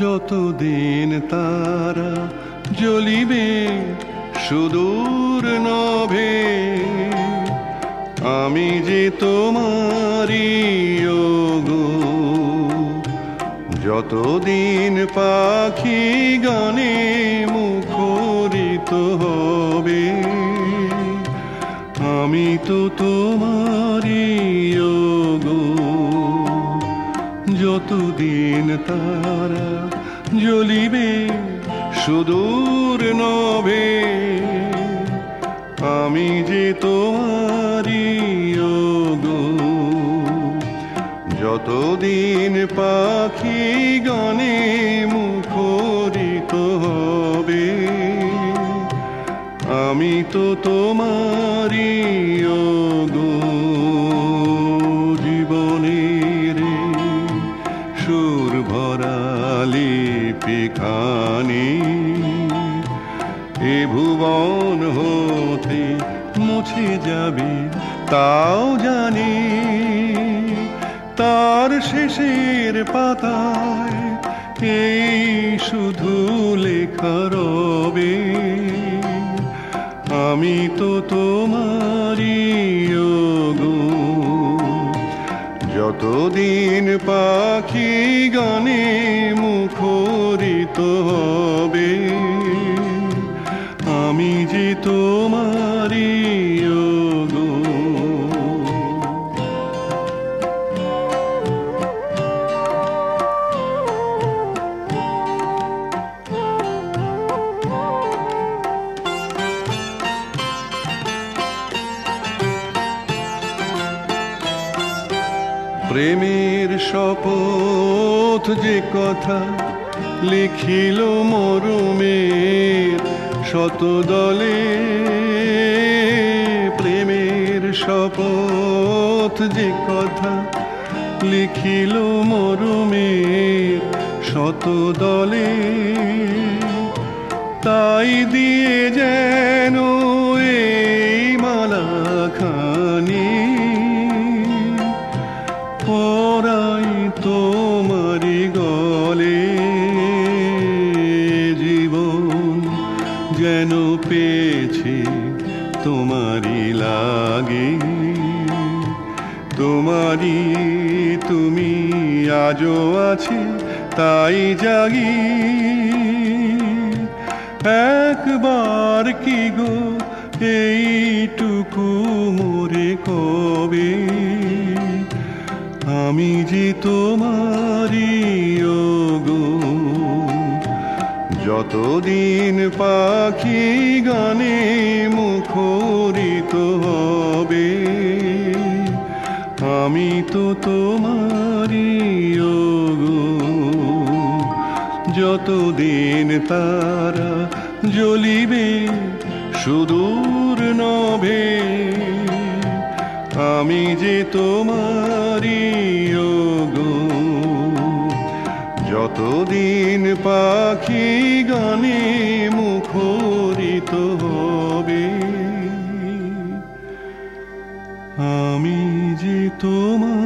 যতদিন তারা জ্বলিবে সুদূর নভে, আমি যে তোমারি গো যতদিন পাখি গানে মুখরিত হবে, আমি তো তোমারি যতদিন তারা জ্বলিবে সুদূর নভে, আমি যে তোমারি যতদিন পাখি গানে মুখরিত হবে, আমি তো তোমারি পিখানি। এ ভুবন হতে মুছে যাবে তাও জানি। তার শেষের পাতায় এই শুধু যতদিন পাখি গানে মুখরিত? হবে প্রেমের শপথ যে কথা লিখিল মরমের শত দলে প্রেমের শপথ যে কথা লিখিল মরমের শত দলে তাই দিয়ে যেন পরাই তোমারি গলে জীবন যেন পেয়েছে তোমারি লাগে। তোমারি তুমি আজও আছে, তাই জাগি। একবার কি গো, এইটুকু আমি যে তোমারি গো যতদিন পাখি গানে মুখরিত হবে, আমি তো তোমারি গো যতদিন তারা জ্বলিবে, সুদূর নভে আমি যে তোমারি গো যতদিন পাখি গানে মুখরিত হবে আমি যে তোমারি